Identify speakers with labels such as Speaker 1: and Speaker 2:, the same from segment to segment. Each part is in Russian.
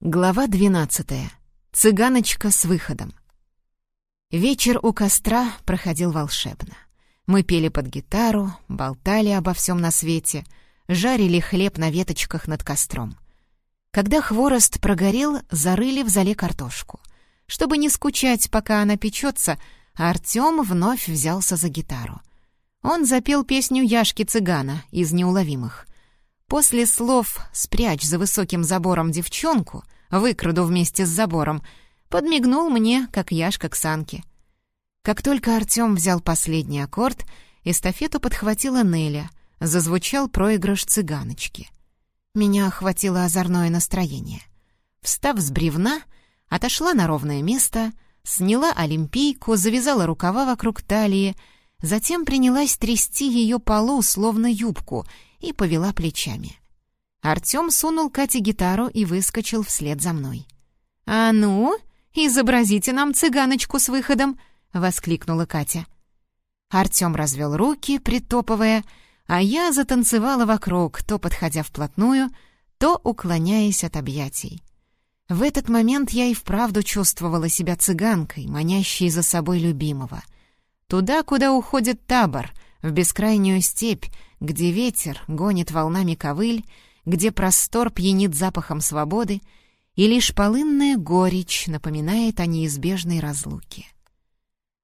Speaker 1: Глава двенадцатая. Цыганочка с выходом. Вечер у костра проходил волшебно. Мы пели под гитару, болтали обо всем на свете, жарили хлеб на веточках над костром. Когда хворост прогорел, зарыли в зале картошку. Чтобы не скучать, пока она печется, Артем вновь взялся за гитару. Он запел песню Яшки Цыгана из «Неуловимых». После слов «спрячь за высоким забором девчонку», «выкраду вместе с забором», подмигнул мне, как Яшка к санке. Как только Артем взял последний аккорд, эстафету подхватила Неля, зазвучал проигрыш цыганочки. Меня охватило озорное настроение. Встав с бревна, отошла на ровное место, сняла олимпийку, завязала рукава вокруг талии, затем принялась трясти ее полу, словно юбку, и повела плечами. Артем сунул Кате гитару и выскочил вслед за мной. «А ну, изобразите нам цыганочку с выходом!» — воскликнула Катя. Артем развел руки, притопывая, а я затанцевала вокруг, то подходя вплотную, то уклоняясь от объятий. В этот момент я и вправду чувствовала себя цыганкой, манящей за собой любимого. Туда, куда уходит табор, в бескрайнюю степь, где ветер гонит волнами ковыль, где простор пьянит запахом свободы, и лишь полынная горечь напоминает о неизбежной разлуке.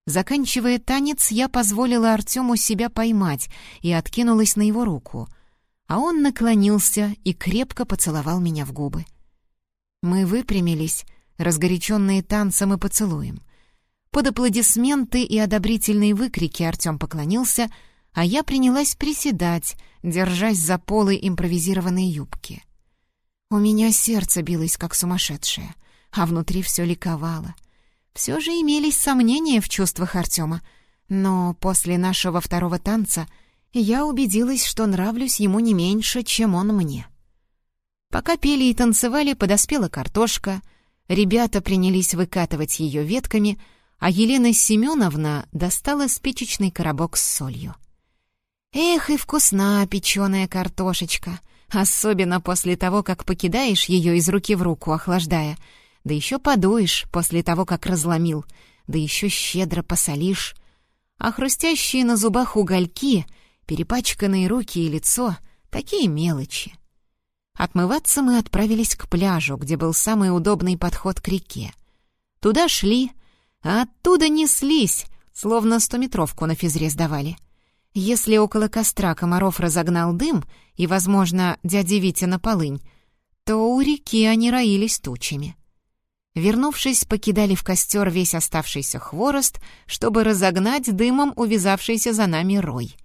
Speaker 1: Заканчивая танец, я позволила Артему себя поймать и откинулась на его руку, а он наклонился и крепко поцеловал меня в губы. Мы выпрямились, разгоряченные танцем и поцелуем. Под аплодисменты и одобрительные выкрики Артем поклонился — а я принялась приседать, держась за полы импровизированной юбки. У меня сердце билось, как сумасшедшее, а внутри все ликовало. Все же имелись сомнения в чувствах Артема, но после нашего второго танца я убедилась, что нравлюсь ему не меньше, чем он мне. Пока пели и танцевали, подоспела картошка, ребята принялись выкатывать ее ветками, а Елена Семеновна достала спичечный коробок с солью. Эх, и вкусна печеная картошечка, особенно после того, как покидаешь ее из руки в руку, охлаждая. Да еще подуешь после того, как разломил, да еще щедро посолишь. А хрустящие на зубах угольки, перепачканные руки и лицо — такие мелочи. Отмываться мы отправились к пляжу, где был самый удобный подход к реке. Туда шли, а оттуда неслись, словно стометровку на физре сдавали — если около костра Комаров разогнал дым и, возможно, дядя Витя на полынь, то у реки они роились тучами. Вернувшись, покидали в костер весь оставшийся хворост, чтобы разогнать дымом увязавшийся за нами рой.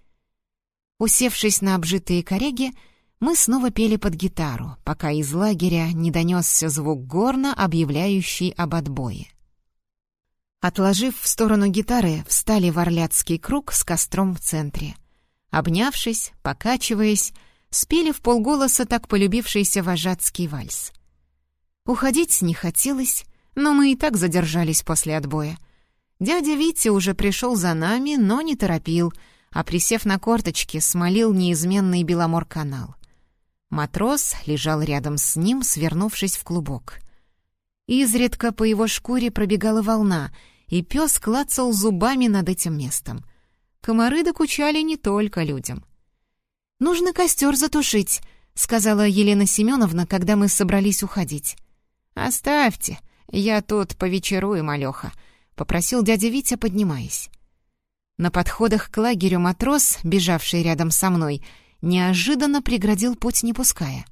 Speaker 1: Усевшись на обжитые кореги, мы снова пели под гитару, пока из лагеря не донесся звук горна, объявляющий об отбое. Отложив в сторону гитары, встали в орляцкий круг с костром в центре. Обнявшись, покачиваясь, спели в полголоса так полюбившийся вожатский вальс. Уходить не хотелось, но мы и так задержались после отбоя. Дядя Витя уже пришел за нами, но не торопил, а, присев на корточки, смолил неизменный Беломор-канал. Матрос лежал рядом с ним, свернувшись в клубок. Изредка по его шкуре пробегала волна — и пес клацал зубами над этим местом. Комары докучали не только людям. «Нужно костер затушить», — сказала Елена Семеновна, когда мы собрались уходить. «Оставьте, я тут повечерую, малёха», — попросил дядя Витя, поднимаясь. На подходах к лагерю матрос, бежавший рядом со мной, неожиданно преградил путь, не пуская.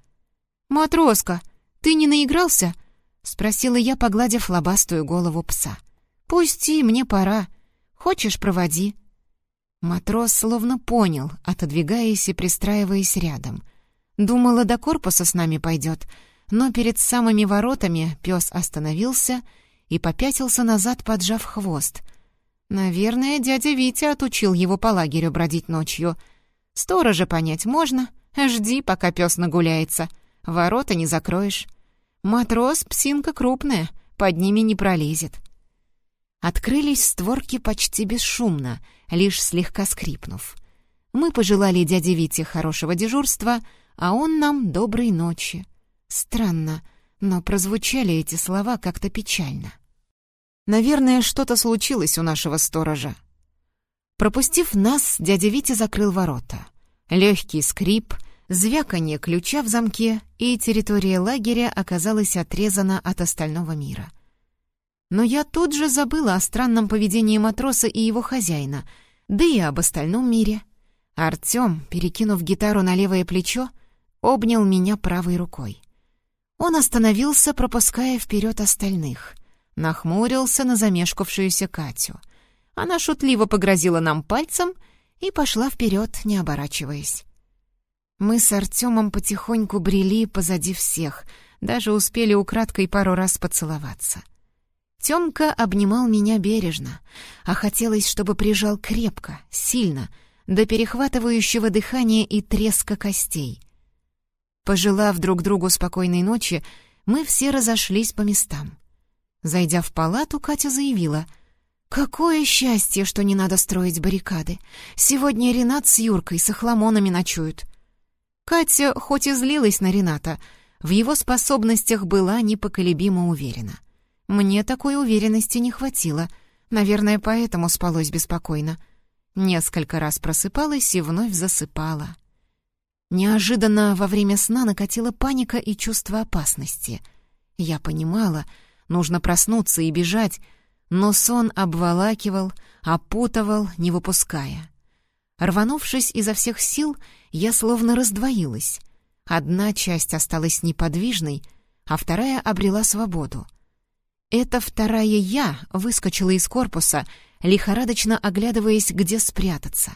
Speaker 1: «Матроска, ты не наигрался?» — спросила я, погладив лобастую голову пса. «Пусти, мне пора. Хочешь, проводи». Матрос словно понял, отодвигаясь и пристраиваясь рядом. Думала, до корпуса с нами пойдет, но перед самыми воротами пес остановился и попятился назад, поджав хвост. Наверное, дядя Витя отучил его по лагерю бродить ночью. Сторожа понять можно. Жди, пока пес нагуляется. Ворота не закроешь. Матрос — псинка крупная, под ними не пролезет. Открылись створки почти бесшумно, лишь слегка скрипнув. Мы пожелали дяде Вите хорошего дежурства, а он нам доброй ночи. Странно, но прозвучали эти слова как-то печально. Наверное, что-то случилось у нашего сторожа. Пропустив нас, дядя Витя закрыл ворота. Легкий скрип, звяканье ключа в замке, и территория лагеря оказалась отрезана от остального мира. Но я тут же забыла о странном поведении матроса и его хозяина, да и об остальном мире. Артём, перекинув гитару на левое плечо, обнял меня правой рукой. Он остановился, пропуская вперед остальных. Нахмурился на замешкавшуюся Катю. Она шутливо погрозила нам пальцем и пошла вперед, не оборачиваясь. Мы с Артемом потихоньку брели позади всех, даже успели украдкой пару раз поцеловаться. Тёмка обнимал меня бережно, а хотелось, чтобы прижал крепко, сильно, до перехватывающего дыхания и треска костей — Пожелав друг другу спокойной ночи, мы все разошлись по местам. Зайдя в палату, Катя заявила, «Какое счастье, что не надо строить баррикады. Сегодня Ренат с Юркой с охламонами ночуют». Катя хоть и злилась на Рената, в его способностях была непоколебимо уверена. Мне такой уверенности не хватило, наверное, поэтому спалось беспокойно. Несколько раз просыпалась и вновь засыпала. Неожиданно во время сна накатила паника и чувство опасности. Я понимала, нужно проснуться и бежать, но сон обволакивал, опутывал, не выпуская. Рванувшись изо всех сил, я словно раздвоилась. Одна часть осталась неподвижной, а вторая обрела свободу. Эта вторая «я» выскочила из корпуса, лихорадочно оглядываясь, где спрятаться.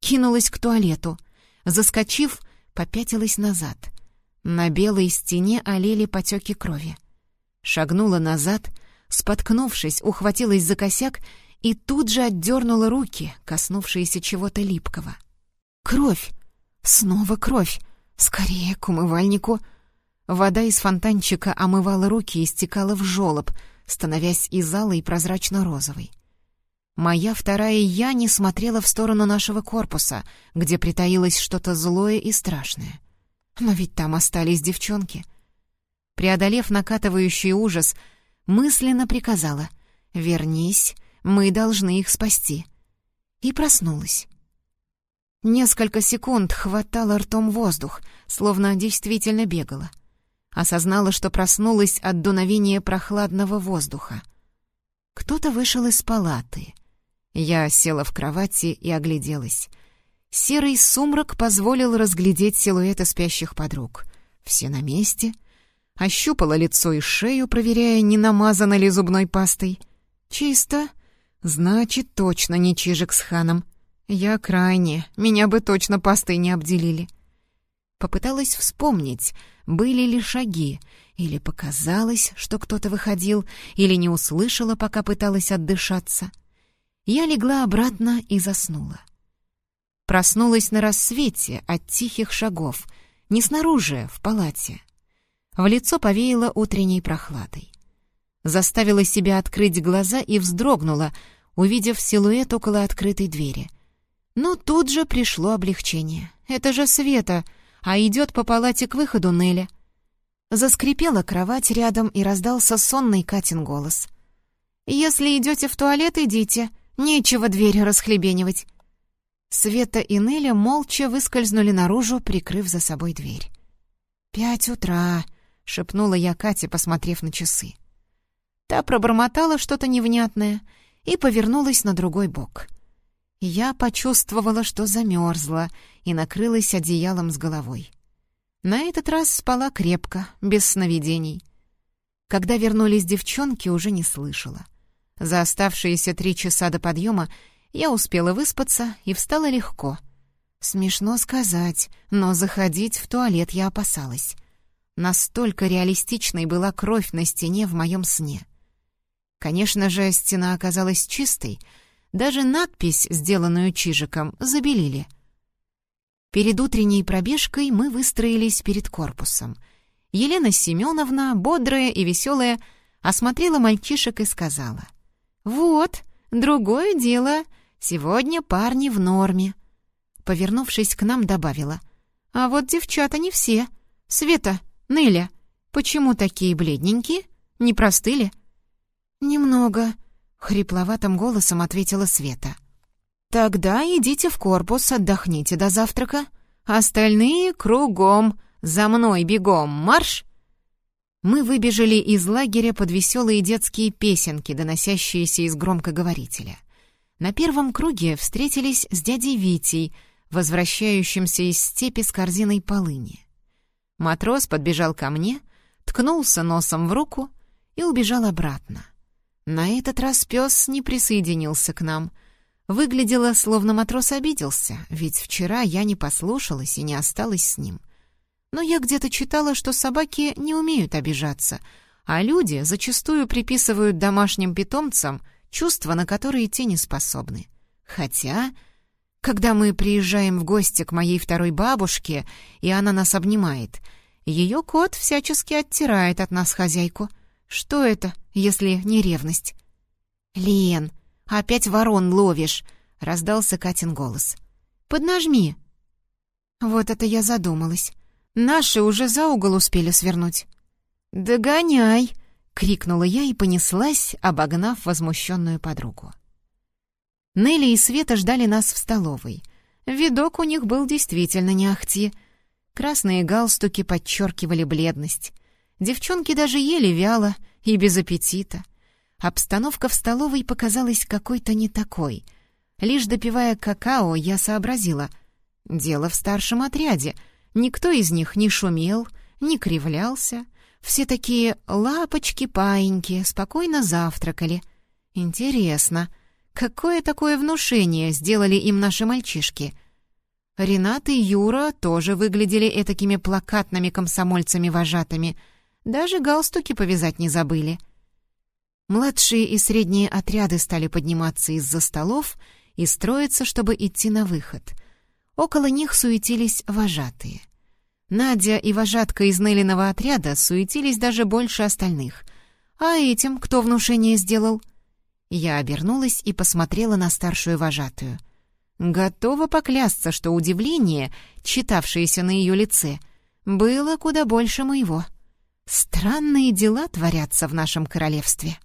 Speaker 1: Кинулась к туалету — Заскочив, попятилась назад. На белой стене олели потеки крови. Шагнула назад, споткнувшись, ухватилась за косяк и тут же отдернула руки, коснувшиеся чего-то липкого. «Кровь! Снова кровь! Скорее, к умывальнику!» Вода из фонтанчика омывала руки и стекала в жёлоб, становясь из алой прозрачно-розовой. Моя вторая «я» не смотрела в сторону нашего корпуса, где притаилось что-то злое и страшное. Но ведь там остались девчонки. Преодолев накатывающий ужас, мысленно приказала «Вернись, мы должны их спасти». И проснулась. Несколько секунд хватало ртом воздух, словно действительно бегала. Осознала, что проснулась от дуновения прохладного воздуха. Кто-то вышел из палаты — я села в кровати и огляделась. Серый сумрак позволил разглядеть силуэты спящих подруг. Все на месте. Ощупала лицо и шею, проверяя, не намазана ли зубной пастой. Чисто. Значит, точно не чижик с ханом. Я крайне, меня бы точно пастой не обделили. Попыталась вспомнить, были ли шаги, или показалось, что кто-то выходил, или не услышала, пока пыталась отдышаться — я легла обратно и заснула. Проснулась на рассвете от тихих шагов, не снаружи, в палате. В лицо повеяло утренней прохладой. Заставила себя открыть глаза и вздрогнула, увидев силуэт около открытой двери. Но тут же пришло облегчение. «Это же Света, а идет по палате к выходу Неля». Заскрипела кровать рядом и раздался сонный Катин голос. «Если идете в туалет, идите», Нечего дверь расхлебенивать». Света и Неля молча выскользнули наружу, прикрыв за собой дверь. «Пять утра», — шепнула я Кате, посмотрев на часы. Та пробормотала что-то невнятное и повернулась на другой бок. Я почувствовала, что замерзла, и накрылась одеялом с головой. На этот раз спала крепко, без сновидений. Когда вернулись девчонки, уже не слышала. За оставшиеся три часа до подъема я успела выспаться и встала легко. Смешно сказать, но заходить в туалет я опасалась. Настолько реалистичной была кровь на стене в моем сне. Конечно же, стена оказалась чистой, даже надпись, сделанную чижиком, забелили. Перед утренней пробежкой мы выстроились перед корпусом. Елена Семеновна, бодрая и веселая, осмотрела мальчишек и сказала. «Вот, другое дело. Сегодня парни в норме». Повернувшись к нам, добавила. «А вот девчата не все. Света, Неля, Почему такие бледненькие? Не простыли?» «Немного», — хрипловатым голосом ответила Света. «Тогда идите в корпус, отдохните до завтрака. Остальные кругом, за мной бегом, марш!» Мы выбежали из лагеря под веселые детские песенки, доносящиеся из громкоговорителя. На первом круге встретились с дядей Витей, возвращающимся из степи с корзиной полыни. Матрос подбежал ко мне, ткнулся носом в руку и убежал обратно. На этот раз пес не присоединился к нам. Выглядело, словно матрос обиделся, ведь вчера я не послушалась и не осталась с ним — но я где-то читала, что собаки не умеют обижаться, а люди зачастую приписывают домашним питомцам чувства, на которые те не способны. Хотя, когда мы приезжаем в гости к моей второй бабушке, и она нас обнимает, ее кот всячески оттирает от нас хозяйку. Что это, если не ревность? «Лен, опять ворон ловишь!» — раздался Катин голос. «Поднажми!» Вот это я задумалась. Наши уже за угол успели свернуть. «Догоняй!» — крикнула я и понеслась, обогнав возмущенную подругу. Нелли и Света ждали нас в столовой. Видок у них был действительно не ахти. Красные галстуки подчеркивали бледность. Девчонки даже ели вяло и без аппетита. Обстановка в столовой показалась какой-то не такой. Лишь допивая какао, я сообразила. Дело в старшем отряде — Никто из них не шумел, не кривлялся. Все такие лапочки-паиньки, спокойно завтракали. Интересно, какое такое внушение сделали им наши мальчишки? Ренат и Юра тоже выглядели этакими плакатными комсомольцами-вожатыми. Даже галстуки повязать не забыли. Младшие и средние отряды стали подниматься из-за столов и строиться, чтобы идти на выход — Около них суетились вожатые. Надя и вожатка из Нелиного отряда суетились даже больше остальных. А этим кто внушение сделал? Я обернулась и посмотрела на старшую вожатую. Готова поклясться, что удивление, читавшееся на ее лице, было куда больше моего. Странные дела творятся в нашем королевстве.